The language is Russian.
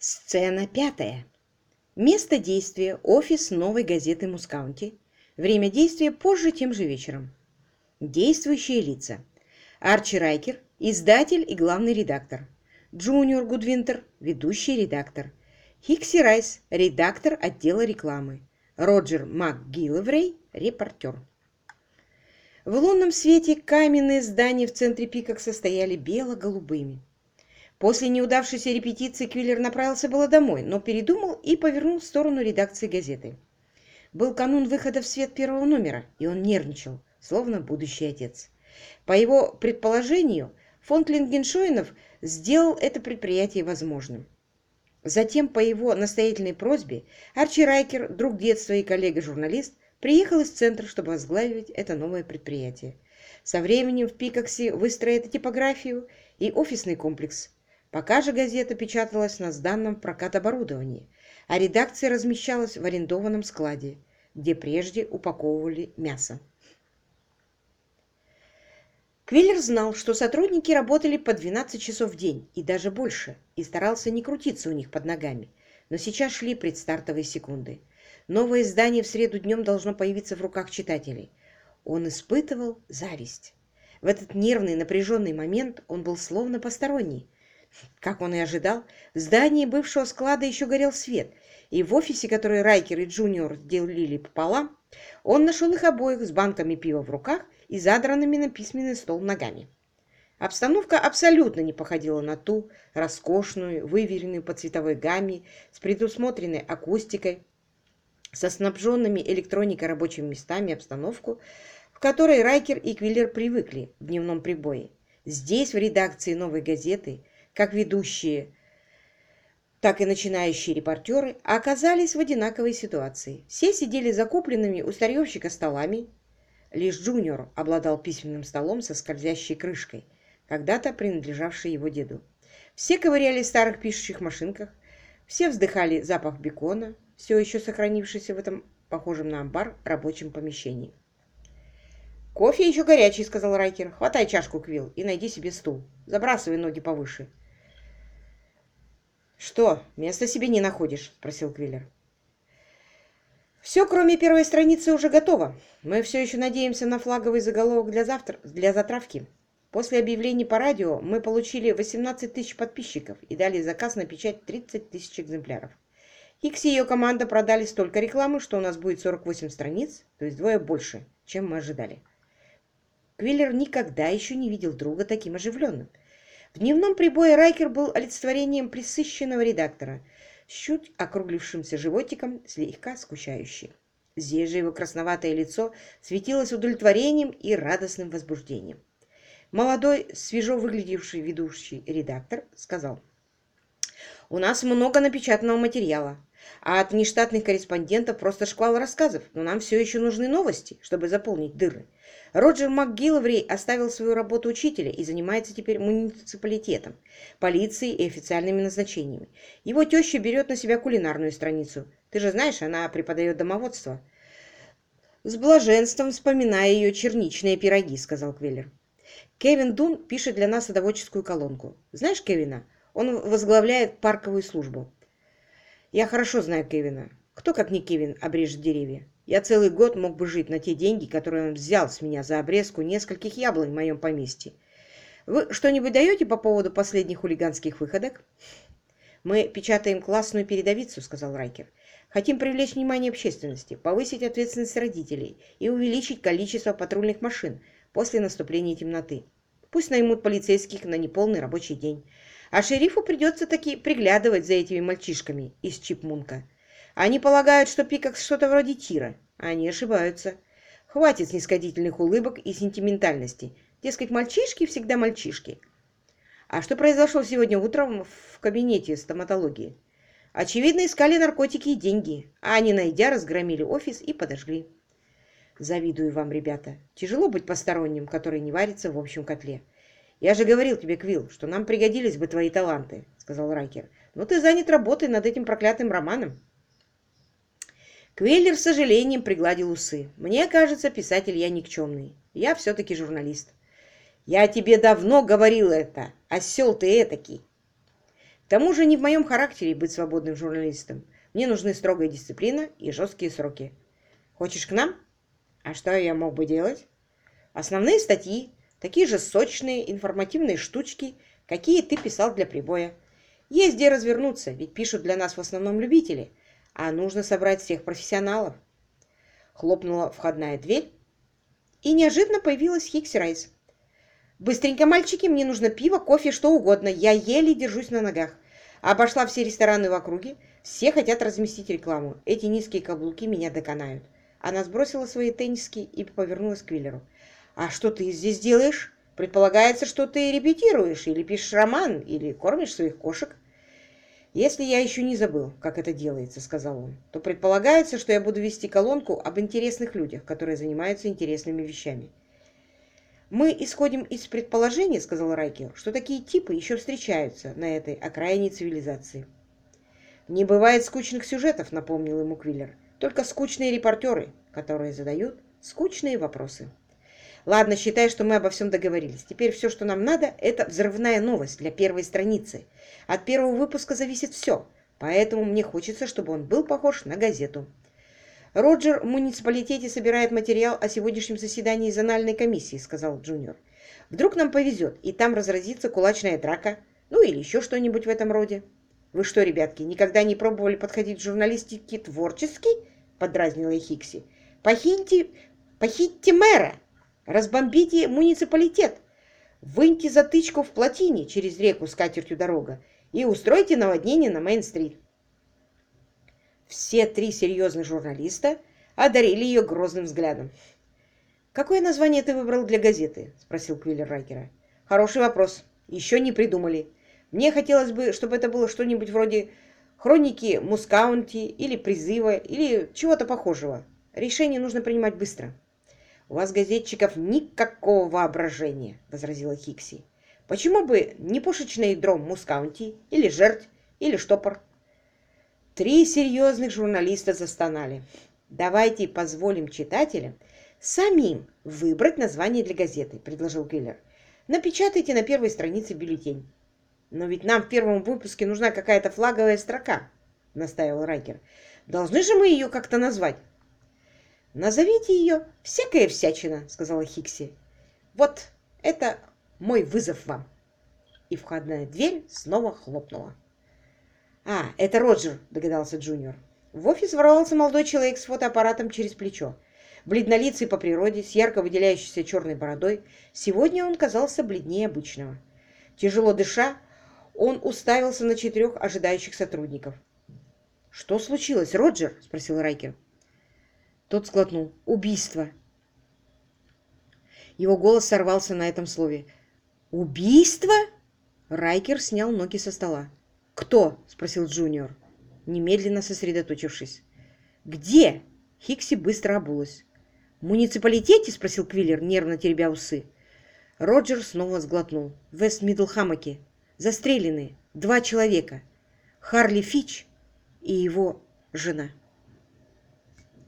Сцена пятая. Место действия – офис новой газеты «Мускаунти». Время действия позже тем же вечером. Действующие лица. Арчи Райкер, издатель и главный редактор. Джуниор Гудвинтер, ведущий редактор. Хикси Райс, редактор отдела рекламы. Роджер МакГиллеврей, репортер. В лунном свете каменные здания в центре Пикакса стояли бело-голубыми. После неудавшейся репетиции Квиллер направился было домой, но передумал и повернул в сторону редакции газеты. Был канун выхода в свет первого номера, и он нервничал, словно будущий отец. По его предположению, фонд Лингеншоинов сделал это предприятие возможным. Затем, по его настоятельной просьбе, Арчи Райкер, друг детства и коллега-журналист, приехал из центра, чтобы возглавить это новое предприятие. Со временем в Пикаксе выстроят типографию и офисный комплекс. Пока же газета печаталась на сданном прокат оборудовании, а редакция размещалась в арендованном складе, где прежде упаковывали мясо. Квиллер знал, что сотрудники работали по 12 часов в день и даже больше, и старался не крутиться у них под ногами. Но сейчас шли предстартовые секунды. Новое издание в среду днем должно появиться в руках читателей. Он испытывал зависть. В этот нервный напряженный момент он был словно посторонний, как он и ожидал, в здании бывшего склада еще горел свет, и в офисе, который Райкер и Джуниор делили пополам, он нашел их обоих с банками пива в руках и задранными на письменный стол ногами. Обстановка абсолютно не походила на ту роскошную, выверенную по цветовой гамме, с предусмотренной акустикой, со снабженными электроникой рабочими местами обстановку, в которой Райкер и Квиллер привыкли в дневном прибое. Здесь, в редакции «Новой газеты», как ведущие, так и начинающие репортеры оказались в одинаковой ситуации. Все сидели закупленными у старьевщика столами. Лишь Джуниор обладал письменным столом со скользящей крышкой, когда-то принадлежавшей его деду. Все ковыряли в старых пишущих машинках, все вздыхали запах бекона, все еще сохранившийся в этом похожем на амбар рабочем помещении. «Кофе еще горячий», — сказал Райкер. «Хватай чашку, Квилл, и найди себе стул. Забрасывай ноги повыше. «Что, места себе не находишь?» – спросил Квиллер. «Все, кроме первой страницы, уже готово. Мы все еще надеемся на флаговый заголовок для, завтра, для затравки. После объявлений по радио мы получили 18 тысяч подписчиков и дали заказ на печать 30 тысяч экземпляров. Икс и ее команда продали столько рекламы, что у нас будет 48 страниц, то есть двое больше, чем мы ожидали». Квиллер никогда еще не видел друга таким оживленным. В дневном прибое Райкер был олицетворением присыщенного редактора, с чуть округлившимся животиком, слегка скучающий. Здесь же его красноватое лицо светилось удовлетворением и радостным возбуждением. Молодой, свежо выглядевший ведущий редактор сказал, «У нас много напечатанного материала, а от нештатных корреспондентов просто шквал рассказов, но нам все еще нужны новости, чтобы заполнить дыры. Роджер МакГилловрей оставил свою работу учителя и занимается теперь муниципалитетом, полицией и официальными назначениями. Его теща берет на себя кулинарную страницу. Ты же знаешь, она преподает домоводство. «С блаженством вспоминая ее черничные пироги», — сказал Квеллер. «Кевин Дун пишет для нас садоводческую колонку. Знаешь Кевина? Он возглавляет парковую службу. Я хорошо знаю Кевина. Кто, как не Кевин, обрежет деревья? Я целый год мог бы жить на те деньги, которые он взял с меня за обрезку нескольких яблонь в моем поместье. Вы что-нибудь даете по поводу последних хулиганских выходок? Мы печатаем классную передовицу, сказал Райкер. Хотим привлечь внимание общественности, повысить ответственность родителей и увеличить количество патрульных машин после наступления темноты. Пусть наймут полицейских на неполный рабочий день. А шерифу придется таки приглядывать за этими мальчишками из Чипмунка. Они полагают, что Пикак что-то вроде тира. Они ошибаются. Хватит снисходительных улыбок и сентиментальности. Дескать, мальчишки всегда мальчишки. А что произошло сегодня утром в кабинете стоматологии? Очевидно, искали наркотики и деньги, а не найдя, разгромили офис и подожгли. Завидую вам, ребята. Тяжело быть посторонним, который не варится в общем котле. Я же говорил тебе, Квилл, что нам пригодились бы твои таланты, сказал Райкер. Но ты занят работой над этим проклятым романом. Квеллер с сожалением пригладил усы. «Мне кажется, писатель я никчемный. Я все-таки журналист». «Я тебе давно говорил это, осел ты этакий!» К тому же не в моем характере быть свободным журналистом. Мне нужны строгая дисциплина и жесткие сроки. Хочешь к нам? А что я мог бы делать? Основные статьи, такие же сочные, информативные штучки, какие ты писал для прибоя. Есть где развернуться, ведь пишут для нас в основном любители, а нужно собрать всех профессионалов. Хлопнула входная дверь, и неожиданно появилась Хикси Райс. «Быстренько, мальчики, мне нужно пиво, кофе, что угодно. Я еле держусь на ногах. Обошла все рестораны в округе. Все хотят разместить рекламу. Эти низкие каблуки меня доконают». Она сбросила свои тенниски и повернулась к Виллеру. «А что ты здесь делаешь? Предполагается, что ты репетируешь, или пишешь роман, или кормишь своих кошек». «Если я еще не забыл, как это делается», — сказал он, «то предполагается, что я буду вести колонку об интересных людях, которые занимаются интересными вещами». «Мы исходим из предположения, — сказал Райкер, — что такие типы еще встречаются на этой окраине цивилизации». «Не бывает скучных сюжетов», — напомнил ему Квиллер. «Только скучные репортеры, которые задают скучные вопросы». «Ладно, считай, что мы обо всем договорились. Теперь все, что нам надо, это взрывная новость для первой страницы. От первого выпуска зависит все, поэтому мне хочется, чтобы он был похож на газету». «Роджер в муниципалитете собирает материал о сегодняшнем заседании зональной комиссии», — сказал Джуниор. «Вдруг нам повезет, и там разразится кулачная драка, ну или еще что-нибудь в этом роде». «Вы что, ребятки, никогда не пробовали подходить к журналистике творчески?» — подразнила Хикси. «Похитьте, похитьте мэра, разбомбите муниципалитет, выньте затычку в плотине через реку с катертью дорога и устройте наводнение на Мейн-стрит». Все три серьезных журналиста одарили ее грозным взглядом. «Какое название ты выбрал для газеты?» — спросил Квиллер Райкера. «Хороший вопрос. Еще не придумали. Мне хотелось бы, чтобы это было что-нибудь вроде хроники Мускаунти или призыва, или чего-то похожего. Решение нужно принимать быстро». «У вас, газетчиков, никакого воображения», — возразила Хикси. «Почему бы не пушечный дром Мускаунти, или жерть, или штопор?» Три серьезных журналиста застонали. «Давайте позволим читателям самим выбрать название для газеты», — предложил Киллер. «Напечатайте на первой странице бюллетень». «Но ведь нам в первом выпуске нужна какая-то флаговая строка», — настаивал Райкер. «Должны же мы ее как-то назвать». «Назовите ее «Всякая всячина», — сказала Хикси. «Вот это мой вызов вам». И входная дверь снова хлопнула. «А, это Роджер», — догадался Джуниор. В офис ворвался молодой человек с фотоаппаратом через плечо. Бледнолицый по природе, с ярко выделяющейся черной бородой, сегодня он казался бледнее обычного. Тяжело дыша, он уставился на четырех ожидающих сотрудников. «Что случилось, Роджер?» — спросил Райкер. Тот сглотнул. «Убийство». Его голос сорвался на этом слове. «Убийство?» Райкер снял ноги со стола. «Кто?» — спросил Джуниор, немедленно сосредоточившись. «Где?» — Хикси быстро обулась. «В муниципалитете?» — спросил Квиллер, нервно теребя усы. Роджер снова сглотнул. «В Вест-Мидл-Хаммоке. Застрелены. Два человека. Харли Фич и его жена».